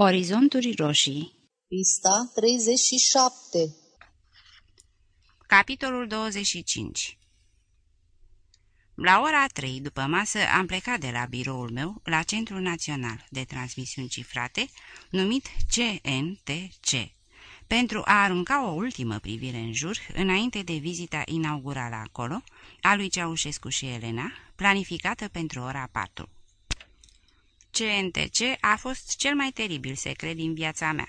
Orizonturi roșii. Pista 37 Capitolul 25 La ora 3 după masă am plecat de la biroul meu la Centrul Național de Transmisiuni Cifrate, numit CNTC, pentru a arunca o ultimă privire în jur înainte de vizita inaugurală acolo a lui Ceaușescu și Elena, planificată pentru ora 4. CNTC a fost cel mai teribil secret din viața mea.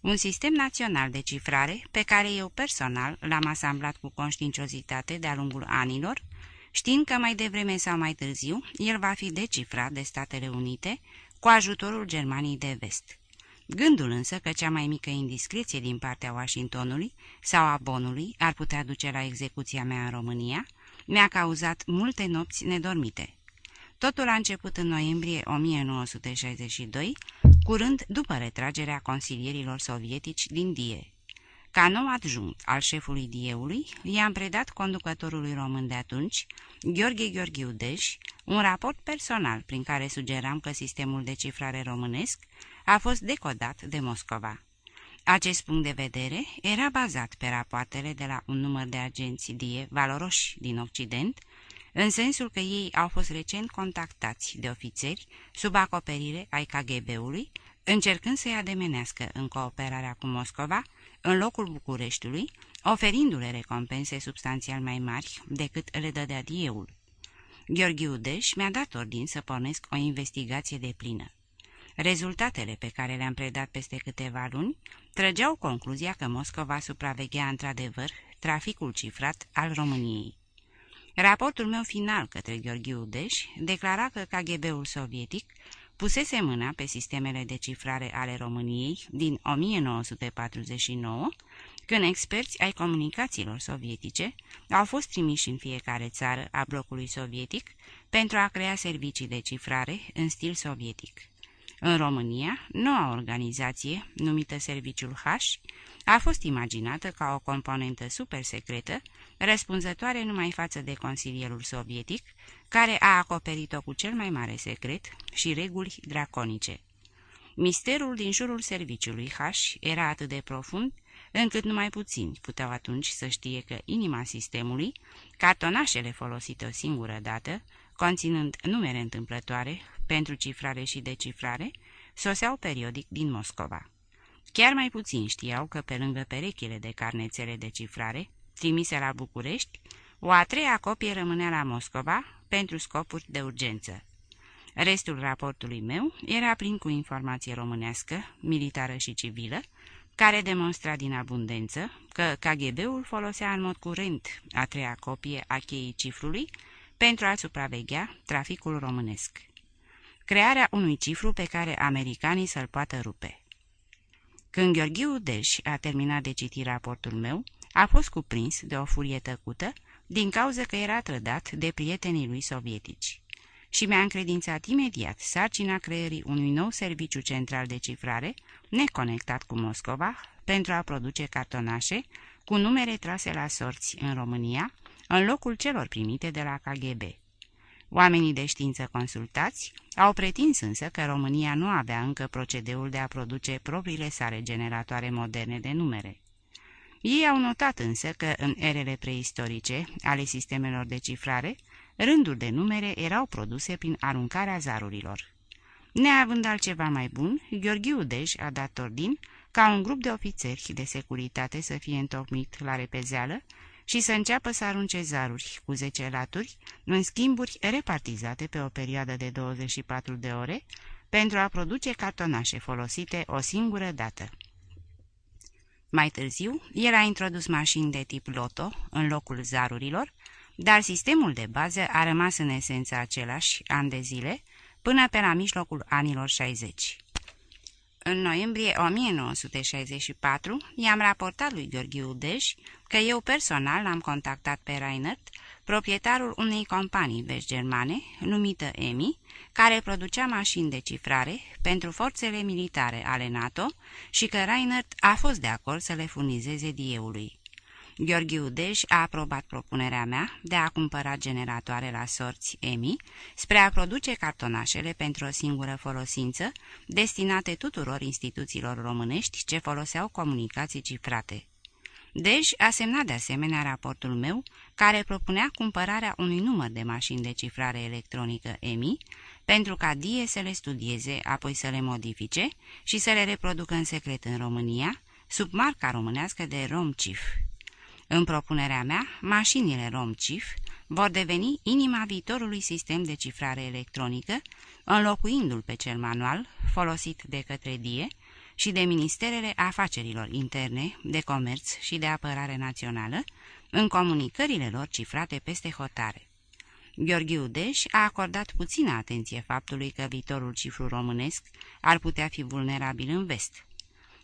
Un sistem național de cifrare pe care eu personal l-am asamblat cu conștiinciozitate de-a lungul anilor, știind că mai devreme sau mai târziu el va fi decifrat de Statele Unite cu ajutorul Germaniei de Vest. Gândul însă că cea mai mică indiscreție din partea Washingtonului sau a Bonului ar putea duce la execuția mea în România, mi-a cauzat multe nopți nedormite. Totul a început în noiembrie 1962, curând după retragerea consilierilor sovietici din Die. Ca nou adjunct al șefului Die-ului, i-am predat conducătorului român de atunci, Gheorghe Gheorghiu Deș, un raport personal prin care sugeram că sistemul de cifrare românesc a fost decodat de Moscova. Acest punct de vedere era bazat pe rapoartele de la un număr de agenți DIE valoroși din Occident, în sensul că ei au fost recent contactați de ofițeri sub acoperire ai KGB-ului, încercând să-i ademenească în cooperarea cu Moscova, în locul Bucureștiului, oferindu-le recompense substanțial mai mari decât le dădea dieul. Gheorghe Udeș mi-a dat ordin să pornesc o investigație de plină. Rezultatele pe care le-am predat peste câteva luni trăgeau concluzia că Moscova supraveghea într-adevăr traficul cifrat al României. Raportul meu final către Gheorghe Udeș declara că KGB-ul sovietic pusese mâna pe sistemele de cifrare ale României din 1949, când experți ai comunicațiilor sovietice au fost trimiși în fiecare țară a blocului sovietic pentru a crea servicii de cifrare în stil sovietic. În România, noua organizație, numită Serviciul H, a fost imaginată ca o componentă super secretă, răspunzătoare numai față de Consilierul Sovietic, care a acoperit-o cu cel mai mare secret și reguli draconice. Misterul din jurul serviciului H era atât de profund, încât numai puțini puteau atunci să știe că inima sistemului, cartonașele folosite o singură dată, conținând numere întâmplătoare pentru cifrare și decifrare, soseau periodic din Moscova. Chiar mai puțin știau că pe lângă perechile de carnețele de cifrare, trimise la București, o a treia copie rămânea la Moscova pentru scopuri de urgență. Restul raportului meu era plin cu informație românească, militară și civilă, care demonstra din abundență că KGB-ul folosea în mod curent a treia copie a cheii cifrului pentru a supraveghea traficul românesc. Crearea unui cifru pe care americanii să-l poată rupe. Când Gheorghiu Deș a terminat de citit raportul meu, a fost cuprins de o furie tăcută din cauza că era trădat de prietenii lui sovietici și mi-a încredințat imediat sarcina creării unui nou serviciu central de cifrare, neconectat cu Moscova, pentru a produce cartonașe cu numere trase la sorți în România, în locul celor primite de la KGB. Oamenii de știință consultați au pretins însă că România nu avea încă procedeul de a produce propriile sale generatoare moderne de numere. Ei au notat însă că în erele preistorice ale sistemelor de cifrare, rânduri de numere erau produse prin aruncarea zarurilor. Neavând altceva mai bun, Gheorghe Udeș a dat ordin ca un grup de ofițeri de securitate să fie întocmit la repezeală și să înceapă să arunce zaruri cu 10 laturi în schimburi repartizate pe o perioadă de 24 de ore pentru a produce cartonașe folosite o singură dată. Mai târziu, el a introdus mașini de tip loto în locul zarurilor, dar sistemul de bază a rămas în esență același an de zile, până pe la mijlocul anilor 60. În noiembrie 1964 i-am raportat lui Gheorghe Udeș că eu personal l-am contactat pe Reinert, proprietarul unei companii vest-germane, numită EMI, care producea mașini de cifrare pentru forțele militare ale NATO și că Reinert a fost de acord să le furnizeze dieului. Gheorghiu Dej a aprobat propunerea mea de a cumpăra generatoare la sorți EMI spre a produce cartonașele pentru o singură folosință, destinate tuturor instituțiilor românești ce foloseau comunicații cifrate. Dej a semnat de asemenea raportul meu, care propunea cumpărarea unui număr de mașini de cifrare electronică EMI, pentru ca DIE să le studieze, apoi să le modifice și să le reproducă în secret în România, sub marca românească de RomCif. În propunerea mea, mașinile RomCif vor deveni inima viitorului sistem de cifrare electronică, înlocuindu-l pe cel manual, folosit de către DIE, și de Ministerele Afacerilor Interne, de Comerț și de Apărare Națională, în comunicările lor cifrate peste hotare. Gheorghiu Deș a acordat puțină atenție faptului că viitorul cifru românesc ar putea fi vulnerabil în vest.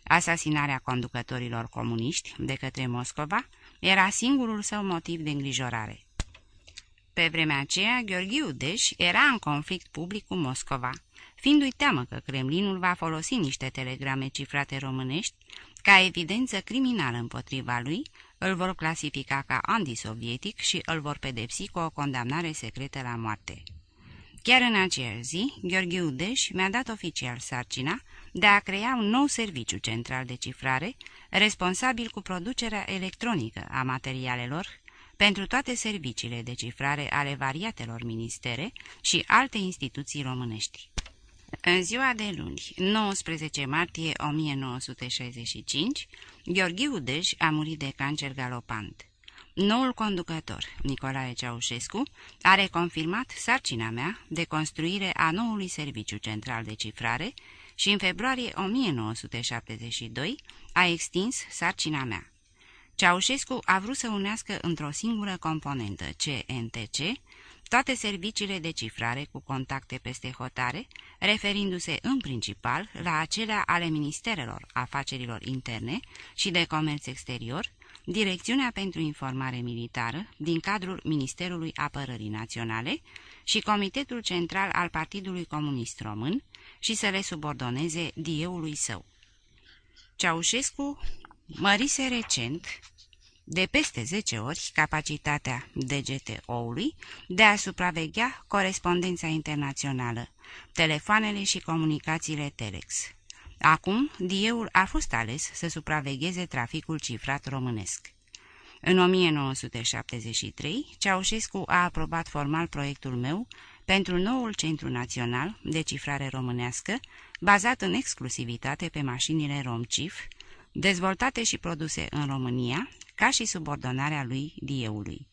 Asasinarea conducătorilor comuniști de către Moscova era singurul său motiv de îngrijorare. Pe vremea aceea, Gheorghiu Deș era în conflict public cu Moscova, fiindu-i teamă că Kremlinul va folosi niște telegrame cifrate românești ca evidență criminală împotriva lui, îl vor clasifica ca antisovietic și îl vor pedepsi cu o condamnare secretă la moarte. Chiar în aceeași zi, Gheorghe Udeș mi-a dat oficial sarcina de a crea un nou serviciu central de cifrare, responsabil cu producerea electronică a materialelor pentru toate serviciile de cifrare ale variatelor ministere și alte instituții românești. În ziua de luni, 19 martie 1965, Gheorghe Udej a murit de cancer galopant. Noul conducător, Nicolae Ceaușescu, a reconfirmat sarcina mea de construire a noului serviciu central de cifrare și în februarie 1972 a extins sarcina mea. Ceaușescu a vrut să unească într-o singură componentă, CNTC, toate serviciile de cifrare cu contacte peste hotare, referindu-se în principal la acelea ale Ministerelor Afacerilor Interne și de Comerț Exterior, Direcțiunea pentru Informare Militară din cadrul Ministerului Apărării Naționale și Comitetul Central al Partidului Comunist Român și să le subordoneze dieului său. Ceaușescu mărise recent de peste 10 ori capacitatea DGTO-ului de a supraveghea corespondența internațională, telefoanele și comunicațiile Telex. Acum, DIE-ul a fost ales să supravegheze traficul cifrat românesc. În 1973, Ceaușescu a aprobat formal proiectul meu pentru noul Centru Național de Cifrare Românească, bazat în exclusivitate pe mașinile RomCif, dezvoltate și produse în România, ca și subordonarea lui Dieului.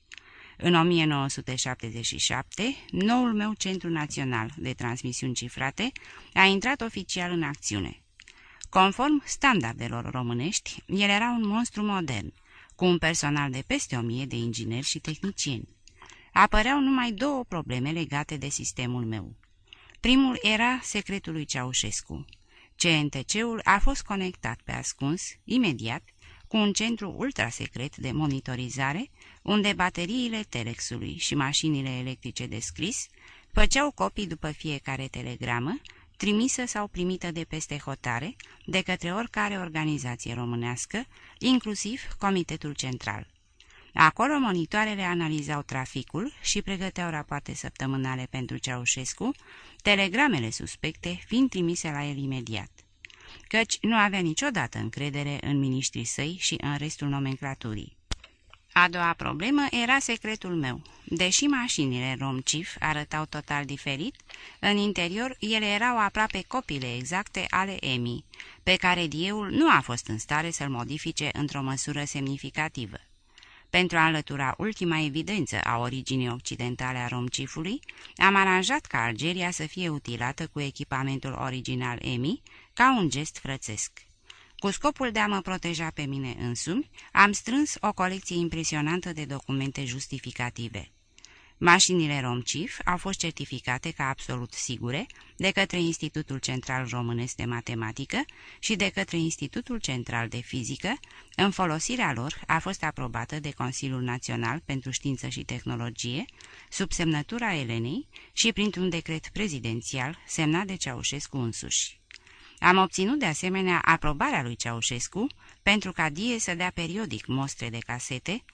În 1977, noul meu Centru Național de Transmisiuni Cifrate a intrat oficial în acțiune. Conform standardelor românești, el era un monstru modern, cu un personal de peste o mie de ingineri și tehnicieni. Apăreau numai două probleme legate de sistemul meu. Primul era secretul lui Ceaușescu. CNTC-ul a fost conectat pe ascuns, imediat, cu un centru ultrasecret de monitorizare, unde bateriile telexului și mașinile electrice de scris făceau copii după fiecare telegramă, trimisă sau primită de peste hotare, de către oricare organizație românească, inclusiv Comitetul Central. Acolo monitoarele analizau traficul și pregăteau rapoarte săptămânale pentru Ceaușescu, telegramele suspecte fiind trimise la el imediat căci nu avea niciodată încredere în miniștrii săi și în restul nomenclaturii. A doua problemă era secretul meu. Deși mașinile RomCif arătau total diferit, în interior ele erau aproape copiile exacte ale EMI, pe care dieul nu a fost în stare să-l modifice într-o măsură semnificativă. Pentru a înlătura ultima evidență a originii occidentale a romcifului, am aranjat ca Algeria să fie utilată cu echipamentul original EMI, ca un gest frățesc. Cu scopul de a mă proteja pe mine însumi, am strâns o colecție impresionantă de documente justificative. Mașinile RomCif au fost certificate ca absolut sigure de către Institutul Central Românesc de Matematică și de către Institutul Central de Fizică, în folosirea lor a fost aprobată de Consiliul Național pentru Știință și Tehnologie, sub semnătura Elenei și printr-un decret prezidențial semnat de Ceaușescu însuși. Am obținut de asemenea aprobarea lui Ceaușescu pentru ca Die să dea periodic mostre de casete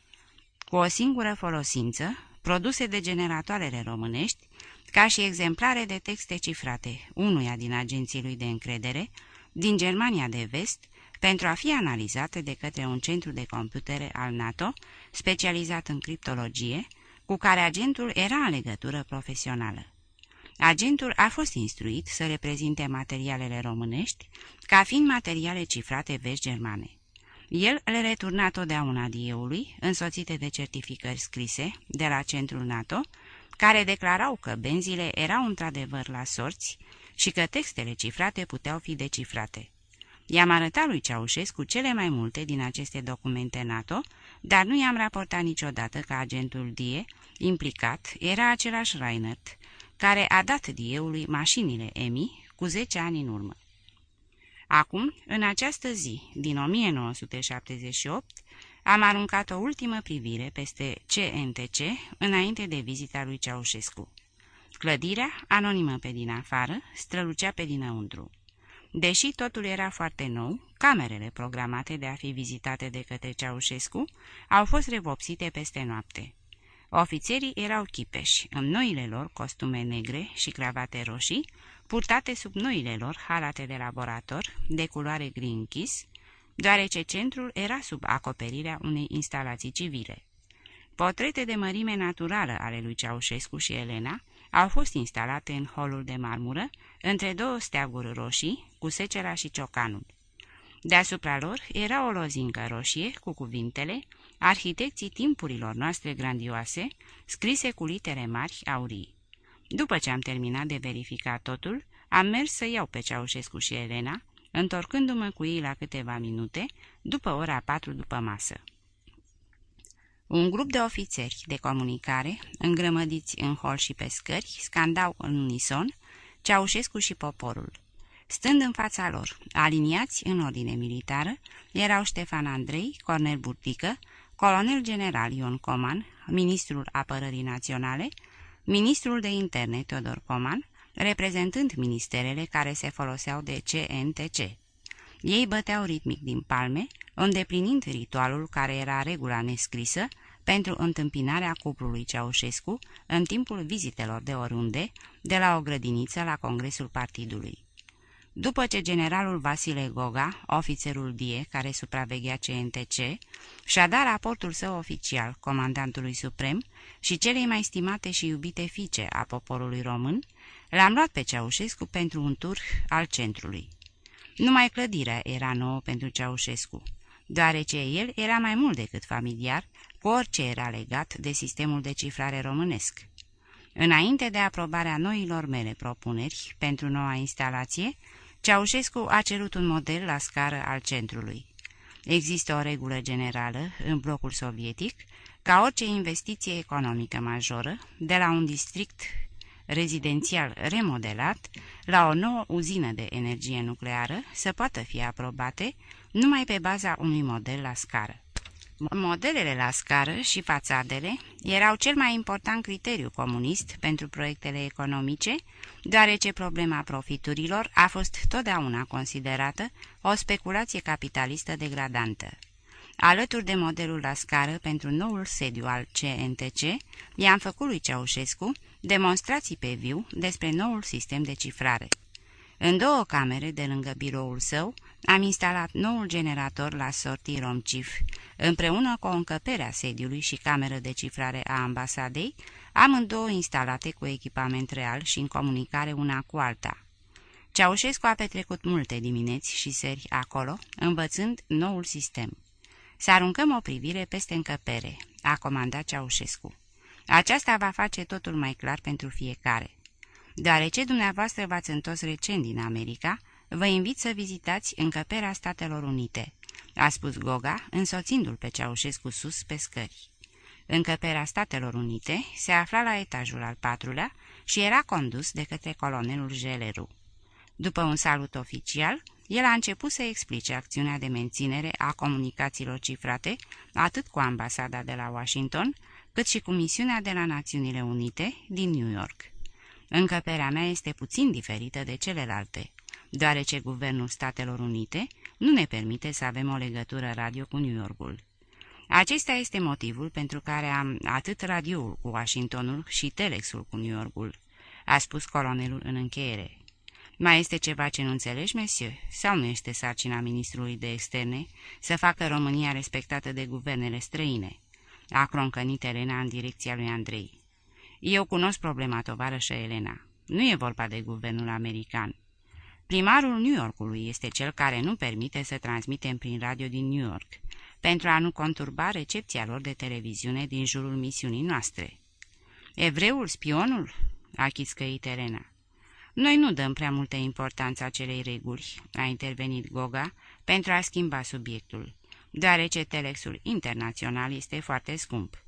cu o singură folosință, produse de generatoarele românești, ca și exemplare de texte cifrate, unuia din agenții lui de încredere, din Germania de Vest, pentru a fi analizate de către un centru de computere al NATO, specializat în criptologie, cu care agentul era în legătură profesională. Agentul a fost instruit să reprezinte materialele românești ca fiind materiale cifrate vești germane. El le returna totdeauna dieului, însoțite de certificări scrise de la centrul NATO, care declarau că benzile erau într-adevăr la sorți și că textele cifrate puteau fi decifrate. I-am arătat lui Ceaușescu cele mai multe din aceste documente NATO, dar nu i-am raportat niciodată că agentul Die, implicat, era același Reinert, care a dat dieului mașinile EMI cu 10 ani în urmă. Acum, în această zi, din 1978, am aruncat o ultimă privire peste CNTC înainte de vizita lui Ceaușescu. Clădirea, anonimă pe din afară, strălucea pe dinăuntru. Deși totul era foarte nou, camerele programate de a fi vizitate de către Ceaușescu au fost revopsite peste noapte. Ofițerii erau chipeși, în noile lor costume negre și cravate roșii, purtate sub noile lor halate de laborator, de culoare gri închis, deoarece centrul era sub acoperirea unei instalații civile. Potrete de mărime naturală ale lui Ceaușescu și Elena au fost instalate în holul de marmură, între două steaguri roșii, cu secera și ciocanul. Deasupra lor era o lozincă roșie cu cuvintele Arhitecții timpurilor noastre grandioase, scrise cu litere mari aurii. După ce am terminat de verificat totul, am mers să iau pe Ceaușescu și Elena, întorcându-mă cu ei la câteva minute, după ora patru după masă. Un grup de ofițeri de comunicare, îngrămădiți în hol și pe scări, scandau în unison Ceaușescu și poporul. Stând în fața lor, aliniați în ordine militară, erau Ștefan Andrei, Cornel Burtică, colonel general Ion Coman, ministrul apărării naționale, ministrul de interne Teodor Coman, reprezentând ministerele care se foloseau de CNTC. Ei băteau ritmic din palme, îndeplinind ritualul care era regula nescrisă pentru întâmpinarea cuplului Ceaușescu în timpul vizitelor de oriunde, de la o grădiniță la congresul partidului. După ce generalul Vasile Goga, ofițerul DIE care supraveghea CNTC, și-a dat raportul său oficial comandantului suprem și celei mai stimate și iubite fiice a poporului român, l-am luat pe Ceaușescu pentru un tur al centrului. Numai clădirea era nouă pentru Ceaușescu, deoarece el era mai mult decât familiar cu orice era legat de sistemul de cifrare românesc. Înainte de aprobarea noilor mele propuneri pentru noua instalație, Ceaușescu a cerut un model la scară al centrului. Există o regulă generală în blocul sovietic ca orice investiție economică majoră, de la un district rezidențial remodelat la o nouă uzină de energie nucleară, să poată fi aprobate numai pe baza unui model la scară. Modelele la scară și fațadele erau cel mai important criteriu comunist pentru proiectele economice, deoarece problema profiturilor a fost totdeauna considerată o speculație capitalistă degradantă. Alături de modelul la scară pentru noul sediu al CNTC, i-am făcut lui Ceaușescu demonstrații pe viu despre noul sistem de cifrare. În două camere de lângă biroul său am instalat noul generator la sortii Romcif. Împreună cu o încăpere a sediului și cameră de cifrare a ambasadei, amândouă instalate cu echipament real și în comunicare una cu alta. Ceaușescu a petrecut multe dimineți și seri acolo, învățând noul sistem. Să aruncăm o privire peste încăpere, a comandat Ceaușescu. Aceasta va face totul mai clar pentru fiecare. Deoarece dumneavoastră v-ați întors recent din America, vă invit să vizitați încăperea Statelor Unite, a spus Goga, însoțindu-l pe Ceaușescu sus pe scări. Încăperea Statelor Unite se afla la etajul al patrulea și era condus de către colonelul Geleru. După un salut oficial, el a început să explice acțiunea de menținere a comunicațiilor cifrate, atât cu ambasada de la Washington, cât și cu misiunea de la Națiunile Unite din New York. Încăperea mea este puțin diferită de celelalte. deoarece Guvernul Statelor Unite nu ne permite să avem o legătură radio cu New Yorkul. Acesta este motivul pentru care am atât radioul cu Washingtonul și telexul cu New Yorkul, a spus colonelul în încheiere. Mai este ceva ce nu înțelegi, monsieur? Sau nu este sarcina ministrului de externe să facă România respectată de guvernele străine? A croncănit Elena în direcția lui Andrei. Eu cunosc problema, tovarășă Elena. Nu e vorba de guvernul american. Primarul New Yorkului este cel care nu permite să transmitem prin radio din New York, pentru a nu conturba recepția lor de televiziune din jurul misiunii noastre. Evreul, spionul? A chiscăit Elena. Noi nu dăm prea multă importanță acelei reguli, a intervenit Goga, pentru a schimba subiectul, deoarece telexul internațional este foarte scump.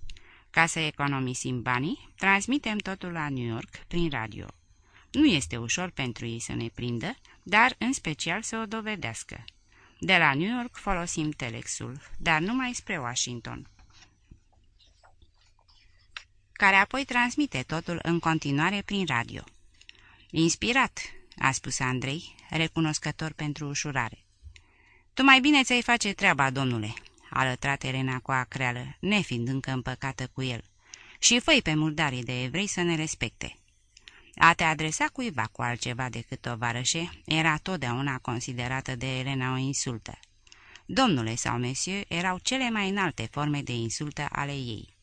Ca să economisim banii, transmitem totul la New York prin radio. Nu este ușor pentru ei să ne prindă, dar în special să o dovedească. De la New York folosim telexul, dar numai spre Washington, care apoi transmite totul în continuare prin radio. Inspirat, a spus Andrei, recunoscător pentru ușurare. Tu mai bine ți-ai face treaba, domnule, a lătrat Elena cu acreală, nefiind încă împăcată cu el, și făi pe murdarii de evrei să ne respecte. A te adresa cuiva cu altceva decât tovarășe era totdeauna considerată de Elena o insultă. Domnule sau monsieur erau cele mai înalte forme de insultă ale ei.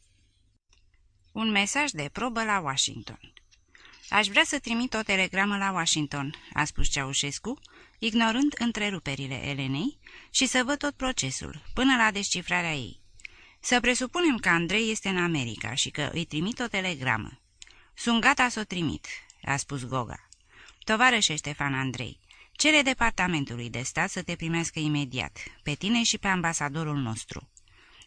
Un mesaj de probă la Washington Aș vrea să trimit o telegramă la Washington," a spus Ceaușescu, ignorând întreruperile Elenei, și să văd tot procesul, până la descifrarea ei. Să presupunem că Andrei este în America și că îi trimit o telegramă. Sunt gata să o trimit," a spus Goga. Tovarășe Ștefan Andrei, cere departamentului de stat să te primească imediat, pe tine și pe ambasadorul nostru.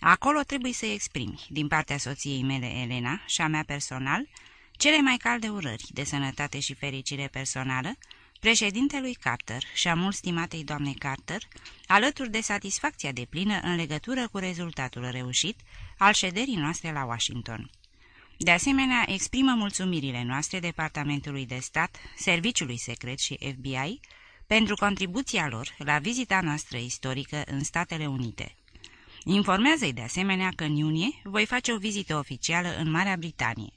Acolo trebuie să exprimi, din partea soției mele Elena și a mea personal, cele mai calde urări de sănătate și fericire personală, președintelui Carter și a mult stimatei doamne Carter, alături de satisfacția de plină în legătură cu rezultatul reușit al șederii noastre la Washington. De asemenea, exprimă mulțumirile noastre Departamentului de Stat, Serviciului Secret și FBI pentru contribuția lor la vizita noastră istorică în Statele Unite. Informează-i de asemenea că în iunie voi face o vizită oficială în Marea Britanie.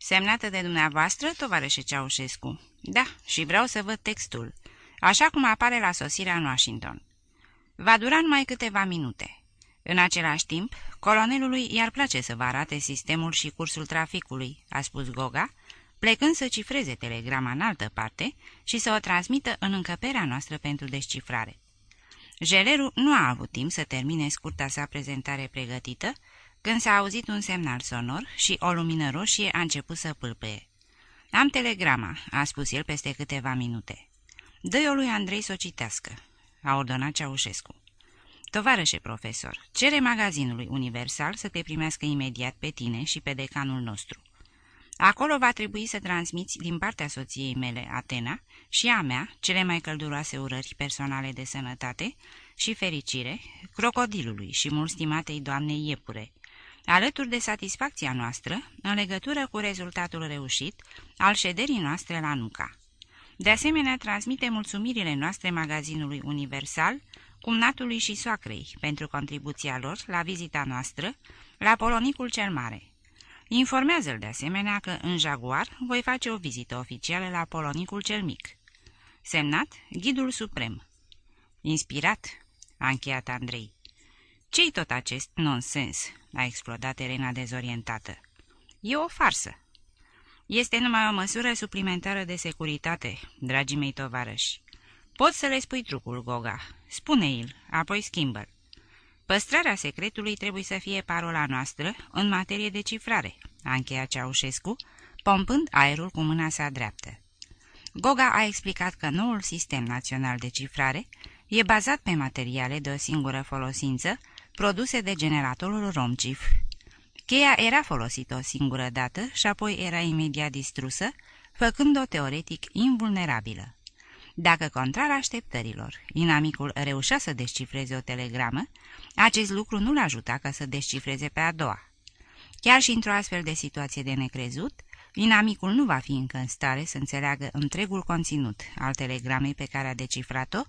Semnată de dumneavoastră, tovarășe Ceaușescu. Da, și vreau să văd textul, așa cum apare la sosirea în Washington. Va dura numai câteva minute. În același timp, colonelului i-ar place să vă arate sistemul și cursul traficului, a spus Goga, plecând să cifreze telegrama în altă parte și să o transmită în încăperea noastră pentru descifrare. Jeleru nu a avut timp să termine scurta sa prezentare pregătită, când s-a auzit un semnal sonor și o lumină roșie a început să pâlpăie. Am telegrama," a spus el peste câteva minute. Dă-i-o lui Andrei să o citească," a ordonat Ceaușescu. Tovarășe profesor, cere magazinului Universal să te primească imediat pe tine și pe decanul nostru. Acolo va trebui să transmiți din partea soției mele, Atena, și a mea, cele mai călduroase urări personale de sănătate și fericire, crocodilului și mult stimatei doamnei Iepure, alături de satisfacția noastră în legătură cu rezultatul reușit al șederii noastre la Nuca. De asemenea, transmite mulțumirile noastre magazinului Universal, cumnatului și soacrei pentru contribuția lor la vizita noastră la Polonicul cel Mare. Informează-l de asemenea că în Jaguar voi face o vizită oficială la Polonicul cel Mic. Semnat Ghidul Suprem. Inspirat, a încheiat Andrei. Ce-i tot acest nonsens?" A explodat Elena dezorientată. E o farsă." Este numai o măsură suplimentară de securitate, dragii mei tovarăși. Poți să le spui trucul, Goga. Spune-il, apoi schimbă-l. Păstrarea secretului trebuie să fie parola noastră în materie de cifrare, a încheiat Ceaușescu, pompând aerul cu mâna sa dreaptă. Goga a explicat că noul sistem național de cifrare e bazat pe materiale de o singură folosință, produse de generatorul Romcif. Cheia era folosită o singură dată și apoi era imediat distrusă, făcând-o teoretic invulnerabilă. Dacă, contrar așteptărilor, inamicul reușea să descifreze o telegramă, acest lucru nu l-ajuta ca să descifreze pe a doua. Chiar și într-o astfel de situație de necrezut, inamicul nu va fi încă în stare să înțeleagă întregul conținut al telegramei pe care a decifrat-o,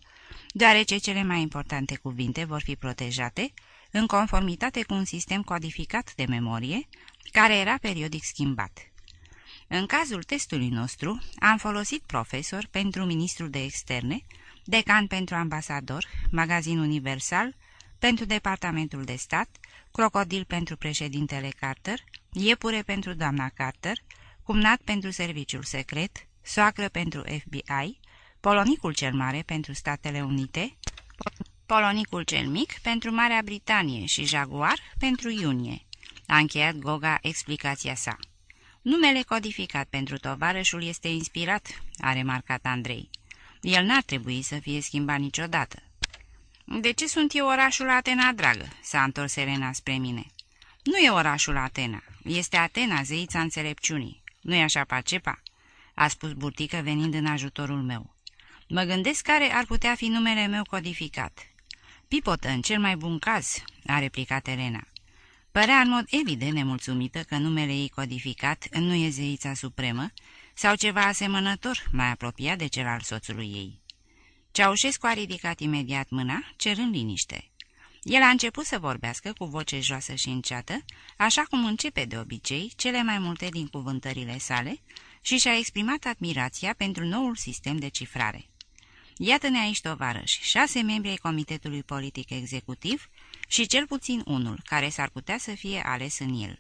deoarece cele mai importante cuvinte vor fi protejate în conformitate cu un sistem codificat de memorie, care era periodic schimbat. În cazul testului nostru, am folosit profesor pentru ministrul de externe, decan pentru ambasador, magazin universal, pentru departamentul de stat, crocodil pentru președintele Carter, iepure pentru doamna Carter, cumnat pentru serviciul secret, soacră pentru FBI, polonicul cel mare pentru Statele Unite, polonicul cel mic pentru Marea Britanie și Jaguar pentru iunie. A încheiat Goga explicația sa. Numele codificat pentru tovarășul este inspirat, a remarcat Andrei. El n-ar trebui să fie schimbat niciodată. De ce sunt eu orașul Atena, dragă?" s-a întors Elena spre mine. Nu e orașul Atena, este Atena, zeița înțelepciunii. Nu-i așa, Pacepa?" a spus Burtică venind în ajutorul meu. Mă gândesc care ar putea fi numele meu codificat. Pipotă, în cel mai bun caz," a replicat Elena. Părea în mod evident nemulțumită că numele ei codificat nu e zeița supremă sau ceva asemănător mai apropiat de cel al soțului ei. Ceaușescu a ridicat imediat mâna, cerând liniște. El a început să vorbească cu voce joasă și înceată, așa cum începe de obicei cele mai multe din cuvântările sale, și și-a exprimat admirația pentru noul sistem de cifrare. Iată-ne aici, tovarăși, șase membri ai Comitetului Politic Executiv și cel puțin unul, care s-ar putea să fie ales în el.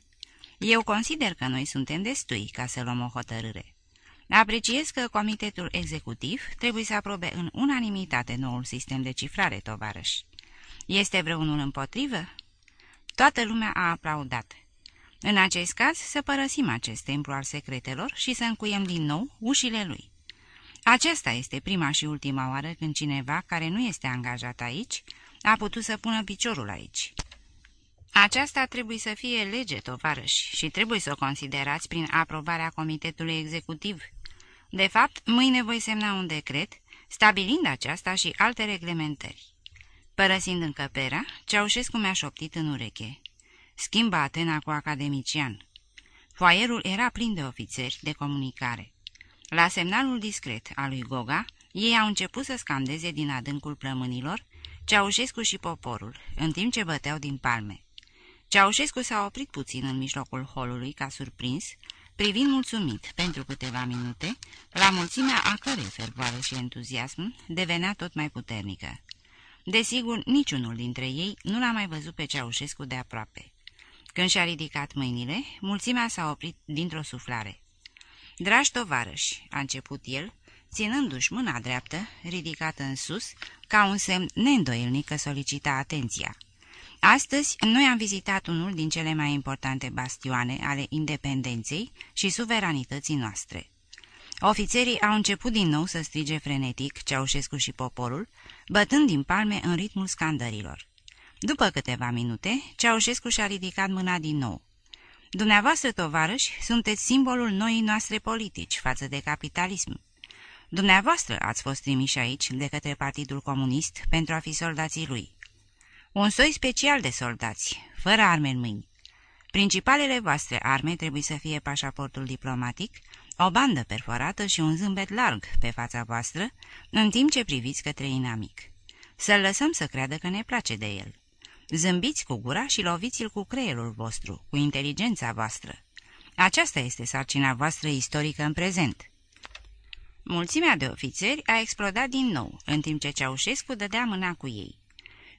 Eu consider că noi suntem destui ca să luăm o hotărâre. Apreciez că Comitetul Executiv trebuie să aprobe în unanimitate noul sistem de cifrare, tovarăși. Este vreunul împotrivă? Toată lumea a aplaudat. În acest caz, să părăsim acest templu al secretelor și să încuiem din nou ușile lui. Aceasta este prima și ultima oară când cineva care nu este angajat aici a putut să pună piciorul aici. Aceasta trebuie să fie lege, tovarăși, și trebuie să o considerați prin aprobarea Comitetului Executiv. De fapt, mâine voi semna un decret, stabilind aceasta și alte reglementări. Părăsind încăperea, Ceaușescu mi-a șoptit în ureche. Schimba Atena cu academician. Foaierul era plin de ofițeri de comunicare. La semnalul discret al lui Goga, ei au început să scandeze din adâncul plămânilor Ceaușescu și poporul, în timp ce băteau din palme. Ceaușescu s-a oprit puțin în mijlocul holului ca surprins, privind mulțumit pentru câteva minute, la mulțimea a cărei fervoare și entuziasm devenea tot mai puternică. Desigur, niciunul dintre ei nu l-a mai văzut pe Ceaușescu de aproape. Când și-a ridicat mâinile, mulțimea s-a oprit dintr-o suflare. Dragi tovarăși, a început el, ținându-și mâna dreaptă, ridicată în sus, ca un semn neîndoielnic că solicita atenția. Astăzi, noi am vizitat unul din cele mai importante bastioane ale independenței și suveranității noastre. Ofițerii au început din nou să strige frenetic Ceaușescu și poporul, bătând din palme în ritmul scandărilor. După câteva minute, Ceaușescu și-a ridicat mâna din nou. Dumneavoastră, tovarăși, sunteți simbolul noii noastre politici față de capitalism. Dumneavoastră ați fost trimiși aici de către Partidul Comunist pentru a fi soldații lui. Un soi special de soldați, fără arme în mâini. Principalele voastre arme trebuie să fie pașaportul diplomatic, o bandă perforată și un zâmbet larg pe fața voastră, în timp ce priviți către inamic. Să-l lăsăm să creadă că ne place de el. Zâmbiți cu gura și loviți-l cu creierul vostru, cu inteligența voastră. Aceasta este sarcina voastră istorică în prezent. Mulțimea de ofițeri a explodat din nou, în timp ce Ceaușescu dădea mâna cu ei.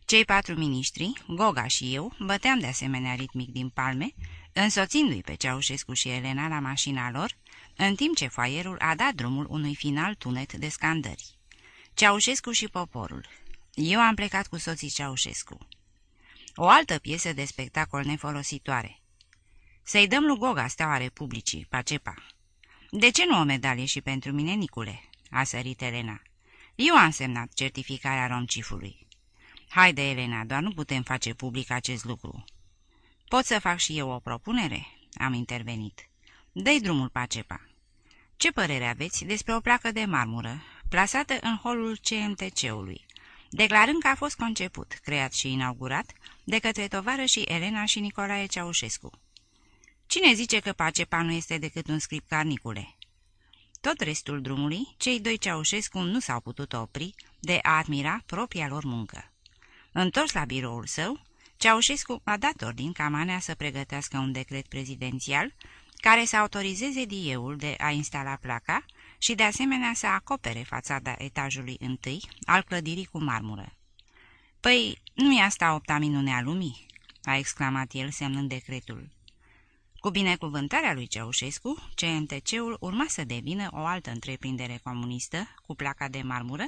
Cei patru miniștri, Goga și eu, băteam de asemenea ritmic din palme, însoțindu-i pe Ceaușescu și Elena la mașina lor, în timp ce foaierul a dat drumul unui final tunet de scandări. Ceaușescu și poporul. Eu am plecat cu soții Ceaușescu. O altă piesă de spectacol nefolositoare. Să-i dăm lui Goga steaua Republicii, Pacepa. De ce nu o medalie și pentru mine, Nicule?" a sărit Elena. Eu am semnat certificarea romcifului. Haide, Elena, doar nu putem face public acest lucru." Pot să fac și eu o propunere?" am intervenit. Dă-i drumul, Pacepa." Ce părere aveți despre o placă de marmură, plasată în holul CMTC-ului, declarând că a fost conceput, creat și inaugurat de către tovară și Elena și Nicolae Ceaușescu?" Cine zice că Pacepa nu este decât un script carnicule? Tot restul drumului, cei doi Ceaușescu nu s-au putut opri de a admira propria lor muncă. Întors la biroul său, Ceaușescu a dat ordin ca Manea să pregătească un decret prezidențial care să autorizeze dieul de a instala placa și de asemenea să acopere fațada etajului întâi al clădirii cu marmură. Păi, nu e asta opta minune a lumii?" a exclamat el semnând decretul. Cu binecuvântarea lui Ceaușescu, CMTC-ul urma să devină o altă întreprindere comunistă cu placa de marmură,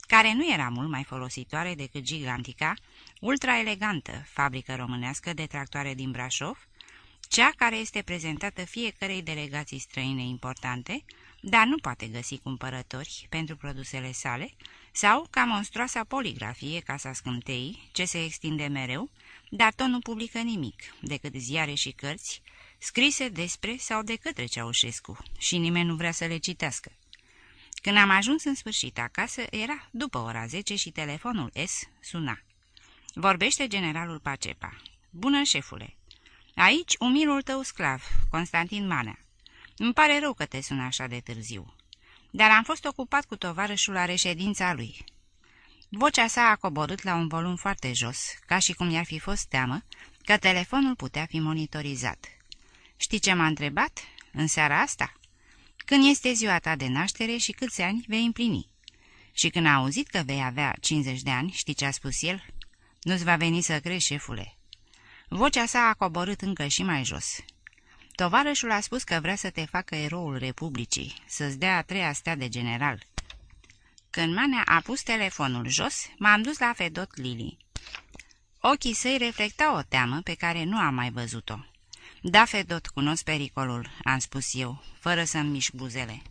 care nu era mult mai folositoare decât gigantica, ultra-elegantă fabrică românească de tractoare din Brașov, cea care este prezentată fiecarei delegații străine importante, dar nu poate găsi cumpărători pentru produsele sale, sau ca monstruoasa poligrafie Casa Scânteii, ce se extinde mereu, dar tot nu publică nimic, decât ziare și cărți, scrise despre sau de către Ceaușescu, și nimeni nu vrea să le citească. Când am ajuns în sfârșit acasă, era după ora 10 și telefonul S suna. Vorbește generalul Pacepa. Bună, șefule! Aici, umilul tău sclav, Constantin Manea. Îmi pare rău că te sun așa de târziu. Dar am fost ocupat cu tovarășul la reședința lui. Vocea sa a coborât la un volum foarte jos, ca și cum i-ar fi fost teamă că telefonul putea fi monitorizat. Știi ce m-a întrebat? În seara asta? Când este ziua ta de naștere și câți ani vei împlini? Și când a auzit că vei avea 50 de ani, știi ce a spus el? Nu-ți va veni să crezi, șefule. Vocea sa a coborât încă și mai jos. Tovarășul a spus că vrea să te facă eroul Republicii, să-ți dea a treia stea de general. Când Manea a pus telefonul jos, m-am dus la Fedot Lili. Ochii săi reflectau o teamă pe care nu am mai văzut-o. Da, Fedot, cunosc pericolul," am spus eu, fără să-mi mișc buzele.